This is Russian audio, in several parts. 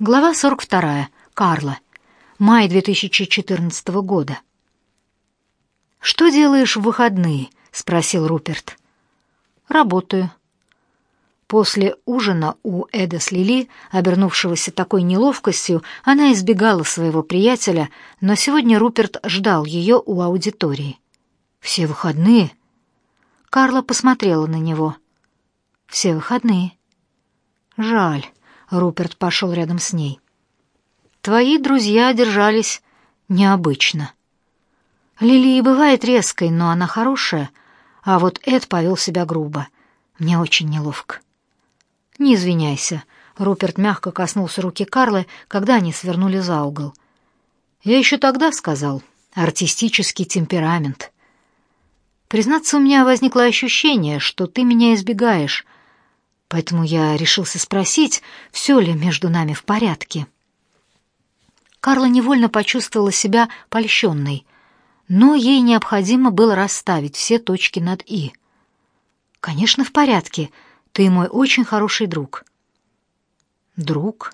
Глава 42. Карла. Май 2014 года. «Что делаешь в выходные?» — спросил Руперт. «Работаю». После ужина у Эда с Лили, обернувшегося такой неловкостью, она избегала своего приятеля, но сегодня Руперт ждал ее у аудитории. «Все выходные?» Карла посмотрела на него. «Все выходные». «Жаль». Руперт пошел рядом с ней. Твои друзья держались необычно. Лили бывает резкой, но она хорошая, а вот Эд повел себя грубо. Мне очень неловко. Не извиняйся. Руперт мягко коснулся руки Карлы, когда они свернули за угол. Я еще тогда сказал, артистический темперамент. Признаться, у меня возникло ощущение, что ты меня избегаешь, поэтому я решился спросить, все ли между нами в порядке. Карла невольно почувствовала себя польщенной, но ей необходимо было расставить все точки над «и». «Конечно, в порядке. Ты мой очень хороший друг». «Друг?»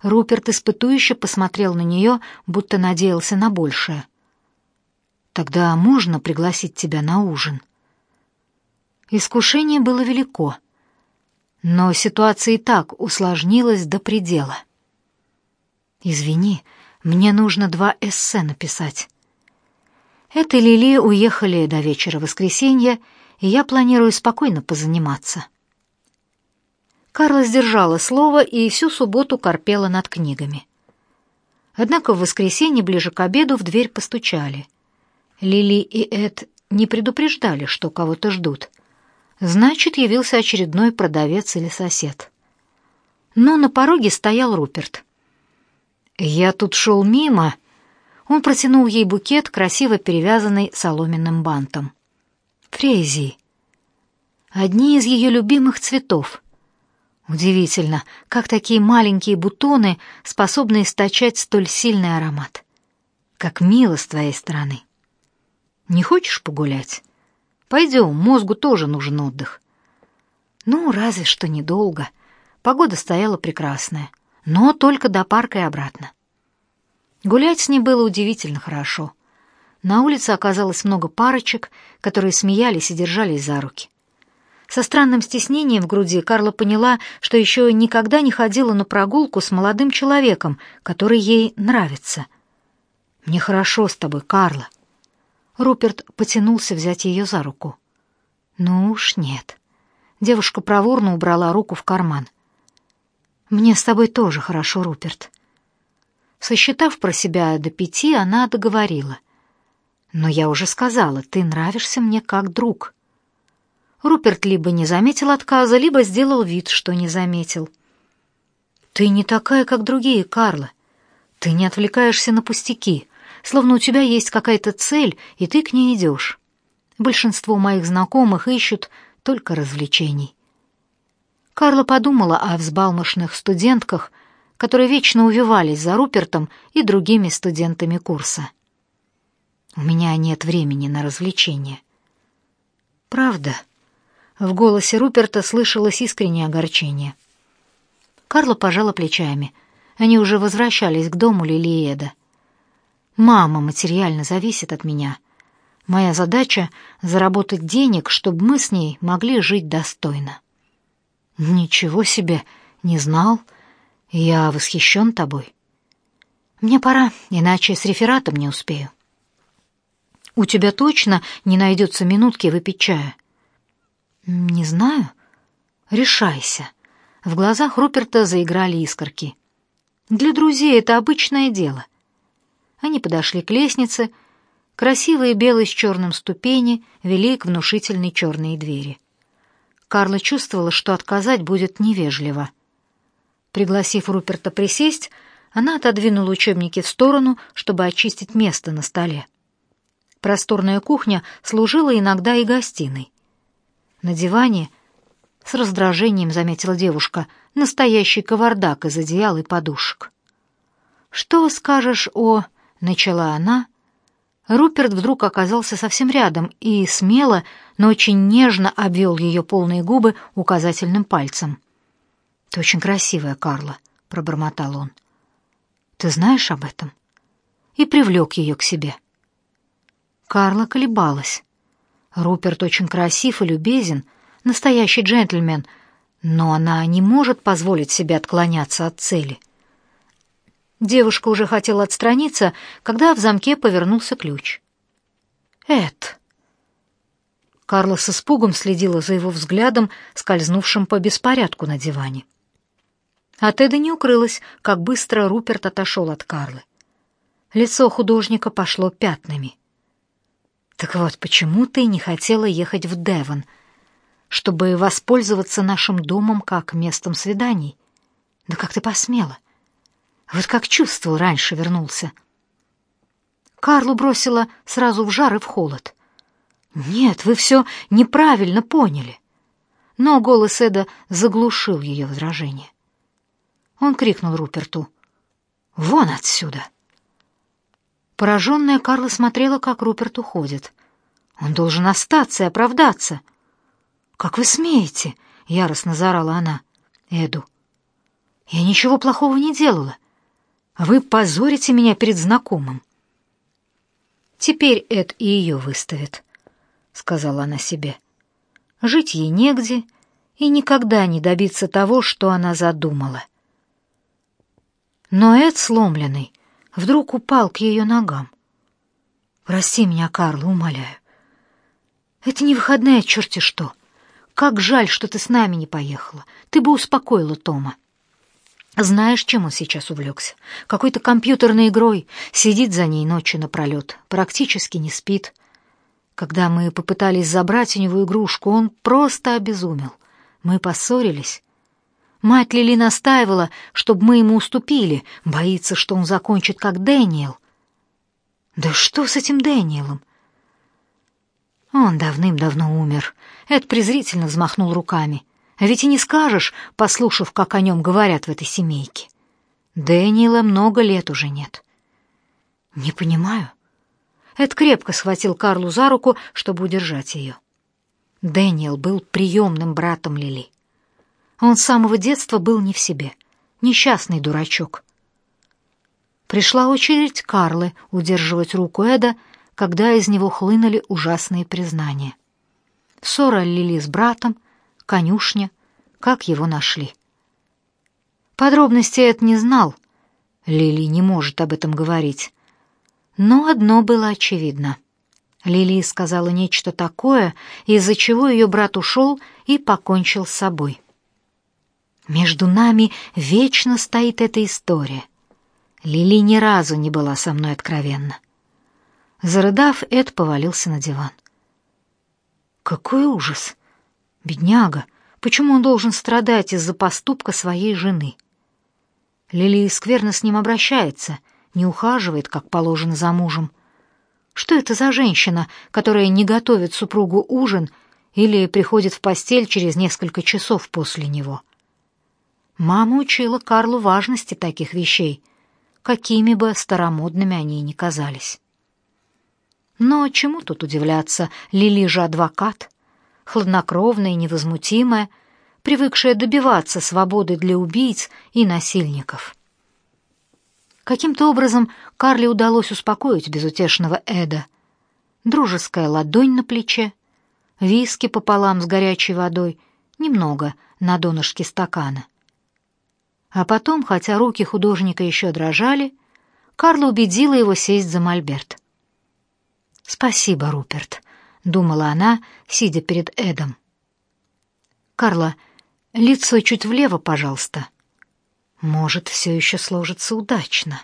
Руперт испытующе посмотрел на нее, будто надеялся на большее. «Тогда можно пригласить тебя на ужин?» Искушение было велико. Но ситуация и так усложнилась до предела. «Извини, мне нужно два эссе написать». Это Лили уехали до вечера воскресенья, и я планирую спокойно позаниматься. Карла сдержала слово и всю субботу корпела над книгами. Однако в воскресенье ближе к обеду в дверь постучали. Лили и Эд не предупреждали, что кого-то ждут — Значит, явился очередной продавец или сосед. Но на пороге стоял Руперт. «Я тут шел мимо». Он протянул ей букет, красиво перевязанный соломенным бантом. Фрезии. Одни из ее любимых цветов. Удивительно, как такие маленькие бутоны способны источать столь сильный аромат. Как мило с твоей стороны. Не хочешь погулять? Пойдем, мозгу тоже нужен отдых. Ну, разве что недолго. Погода стояла прекрасная, но только до парка и обратно. Гулять с ней было удивительно хорошо. На улице оказалось много парочек, которые смеялись и держались за руки. Со странным стеснением в груди Карла поняла, что еще никогда не ходила на прогулку с молодым человеком, который ей нравится. «Мне хорошо с тобой, Карла», Руперт потянулся взять ее за руку. Ну уж нет. Девушка проворно убрала руку в карман. Мне с тобой тоже хорошо, Руперт. Сосчитав про себя до пяти, она договорила: "Но я уже сказала, ты нравишься мне как друг". Руперт либо не заметил отказа, либо сделал вид, что не заметил. Ты не такая, как другие, Карла. Ты не отвлекаешься на пустяки словно у тебя есть какая-то цель, и ты к ней идешь. Большинство моих знакомых ищут только развлечений. Карла подумала о взбалмошных студентках, которые вечно увивались за Рупертом и другими студентами курса. У меня нет времени на развлечения. Правда? В голосе Руперта слышалось искреннее огорчение. Карла пожала плечами. Они уже возвращались к дому Лилиеда. Мама материально зависит от меня. Моя задача — заработать денег, чтобы мы с ней могли жить достойно. Ничего себе, не знал. Я восхищен тобой. Мне пора, иначе с рефератом не успею. У тебя точно не найдется минутки выпить чая? Не знаю. Решайся. В глазах Руперта заиграли искорки. Для друзей это обычное дело. Они подошли к лестнице. Красивые белые с черным ступени вели к внушительной черной двери. Карла чувствовала, что отказать будет невежливо. Пригласив Руперта присесть, она отодвинула учебники в сторону, чтобы очистить место на столе. Просторная кухня служила иногда и гостиной. На диване с раздражением заметила девушка настоящий кавардак из одеял и подушек. Что скажешь о начала она, Руперт вдруг оказался совсем рядом и смело, но очень нежно обвел ее полные губы указательным пальцем. «Ты очень красивая, Карла, — пробормотал он. «Ты знаешь об этом?» И привлек ее к себе. Карла колебалась. Руперт очень красив и любезен, настоящий джентльмен, но она не может позволить себе отклоняться от цели. Девушка уже хотела отстраниться, когда в замке повернулся ключ. «Эд!» Карла с испугом следила за его взглядом, скользнувшим по беспорядку на диване. От Эда не укрылась, как быстро Руперт отошел от Карлы. Лицо художника пошло пятнами. «Так вот, почему ты не хотела ехать в Девон, чтобы воспользоваться нашим домом как местом свиданий? Да как ты посмела? Вот как чувствовал раньше вернулся». Карлу бросила сразу в жар и в холод. «Нет, вы все неправильно поняли». Но голос Эда заглушил ее возражение. Он крикнул Руперту. «Вон отсюда!» Пораженная Карла смотрела, как Руперт уходит. «Он должен остаться и оправдаться!» «Как вы смеете?» — яростно заорала она. «Эду, я ничего плохого не делала. А вы позорите меня перед знакомым». «Теперь Эд и ее выставит», — сказала она себе. «Жить ей негде и никогда не добиться того, что она задумала». Но Эд, сломленный, вдруг упал к ее ногам. «Прости меня, Карл, умоляю. Это не выходная, черти что. Как жаль, что ты с нами не поехала. Ты бы успокоила Тома». Знаешь, чем он сейчас увлекся? Какой-то компьютерной игрой. Сидит за ней ночи напролет, практически не спит. Когда мы попытались забрать у него игрушку, он просто обезумел. Мы поссорились, Мать Лили настаивала, чтобы мы ему уступили, боится, что он закончит как Дэниел. Да что с этим Дэниелом? Он давным-давно умер. Эд презрительно взмахнул руками. Ведь и не скажешь, послушав, как о нем говорят в этой семейке. Дэниела много лет уже нет. Не понимаю. Эд крепко схватил Карлу за руку, чтобы удержать ее. Дэниел был приемным братом Лили. Он с самого детства был не в себе. Несчастный дурачок. Пришла очередь Карлы удерживать руку Эда, когда из него хлынули ужасные признания. Ссора Лили с братом, конюшня, как его нашли. Подробностей Эд не знал. Лили не может об этом говорить. Но одно было очевидно. Лили сказала нечто такое, из-за чего ее брат ушел и покончил с собой. Между нами вечно стоит эта история. Лили ни разу не была со мной откровенна. Зарыдав, Эд повалился на диван. Какой ужас! Бедняга! Почему он должен страдать из-за поступка своей жены? Лили скверно с ним обращается, не ухаживает, как положено за мужем. Что это за женщина, которая не готовит супругу ужин или приходит в постель через несколько часов после него? — Мама учила Карлу важности таких вещей, какими бы старомодными они ни казались. Но чему тут удивляться, Лили же адвокат, хладнокровная и невозмутимая, привыкшая добиваться свободы для убийц и насильников. Каким-то образом Карле удалось успокоить безутешного Эда. Дружеская ладонь на плече, виски пополам с горячей водой, немного на донышке стакана. А потом, хотя руки художника еще дрожали, Карла убедила его сесть за мольберт. «Спасибо, Руперт», — думала она, сидя перед Эдом. «Карла, лицо чуть влево, пожалуйста. Может, все еще сложится удачно».